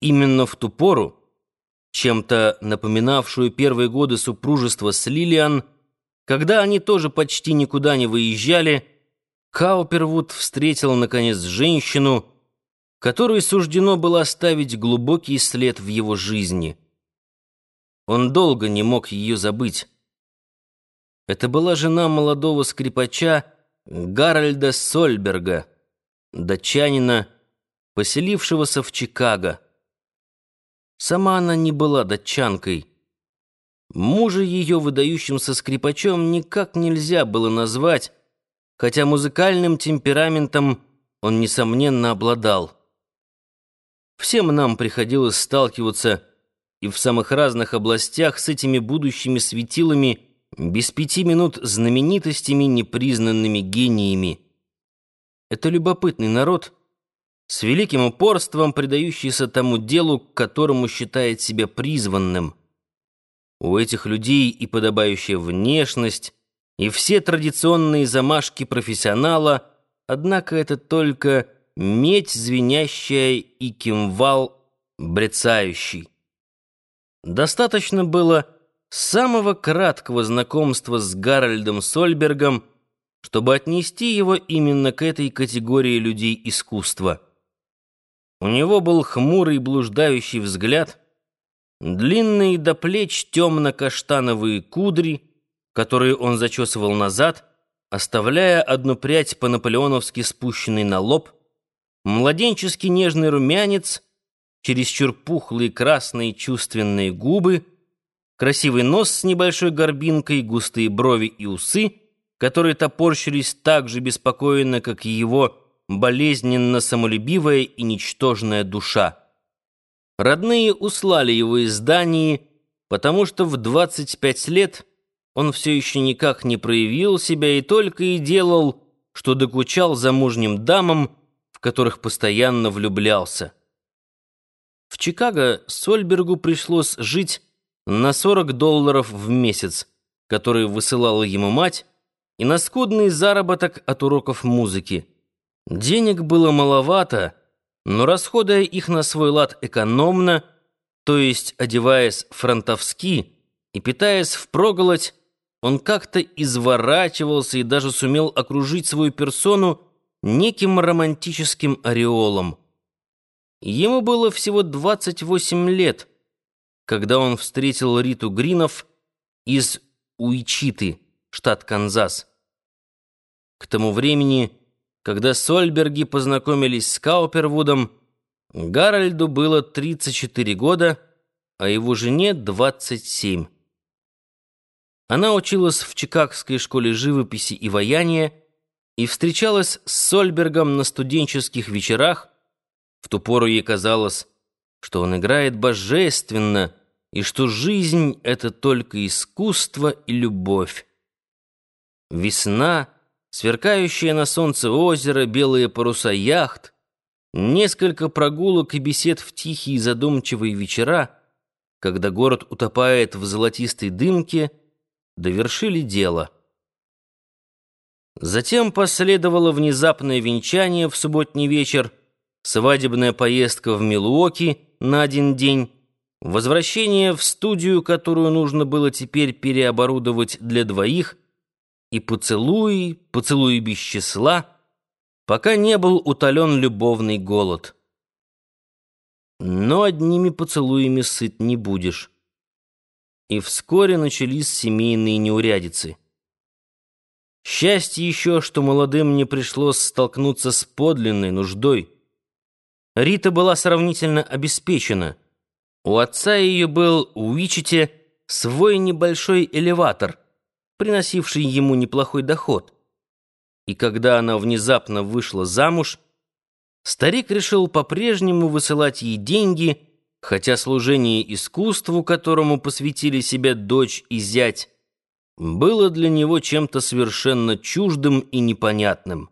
Именно в ту пору, чем-то напоминавшую первые годы супружества с Лилиан, когда они тоже почти никуда не выезжали, Каупервуд встретил, наконец, женщину, которой суждено было оставить глубокий след в его жизни. Он долго не мог ее забыть. Это была жена молодого скрипача Гарольда Сольберга, датчанина, поселившегося в Чикаго. Сама она не была датчанкой. Мужа ее выдающимся скрипачом никак нельзя было назвать, хотя музыкальным темпераментом он, несомненно, обладал. Всем нам приходилось сталкиваться и в самых разных областях с этими будущими светилами без пяти минут знаменитостями, непризнанными гениями. Это любопытный народ — с великим упорством предающийся тому делу, к которому считает себя призванным. У этих людей и подобающая внешность, и все традиционные замашки профессионала, однако это только медь звенящая и кимвал брецающий. Достаточно было самого краткого знакомства с Гарольдом Сольбергом, чтобы отнести его именно к этой категории людей искусства. У него был хмурый блуждающий взгляд, длинные до плеч темно-каштановые кудри, которые он зачесывал назад, оставляя одну прядь по-наполеоновски спущенной на лоб, младенческий нежный румянец, чересчур пухлые красные чувственные губы, красивый нос с небольшой горбинкой, густые брови и усы, которые топорщились так же беспокойно, как и его болезненно самолюбивая и ничтожная душа. Родные услали его из Дании, потому что в 25 лет он все еще никак не проявил себя и только и делал, что докучал замужним дамам, в которых постоянно влюблялся. В Чикаго Сольбергу пришлось жить на 40 долларов в месяц, которые высылала ему мать, и на скудный заработок от уроков музыки. Денег было маловато, но расходуя их на свой лад экономно, то есть одеваясь фронтовски и питаясь впроголодь, он как-то изворачивался и даже сумел окружить свою персону неким романтическим ореолом. Ему было всего 28 лет, когда он встретил Риту Гринов из Уичиты, штат Канзас. К тому времени когда Сольберги познакомились с Каупервудом, Гарольду было 34 года, а его жене 27. Она училась в Чикагской школе живописи и ваяния и встречалась с Сольбергом на студенческих вечерах. В ту пору ей казалось, что он играет божественно и что жизнь — это только искусство и любовь. Весна — сверкающее на солнце озеро, белые паруса яхт, несколько прогулок и бесед в тихие задумчивые вечера, когда город утопает в золотистой дымке, довершили дело. Затем последовало внезапное венчание в субботний вечер, свадебная поездка в Милуоки на один день, возвращение в студию, которую нужно было теперь переоборудовать для двоих — и поцелуи, поцелуи без числа, пока не был утолен любовный голод. Но одними поцелуями сыт не будешь. И вскоре начались семейные неурядицы. Счастье еще, что молодым не пришлось столкнуться с подлинной нуждой. Рита была сравнительно обеспечена. У отца ее был в Уичете свой небольшой элеватор — приносивший ему неплохой доход. И когда она внезапно вышла замуж, старик решил по-прежнему высылать ей деньги, хотя служение искусству, которому посвятили себя дочь и зять, было для него чем-то совершенно чуждым и непонятным.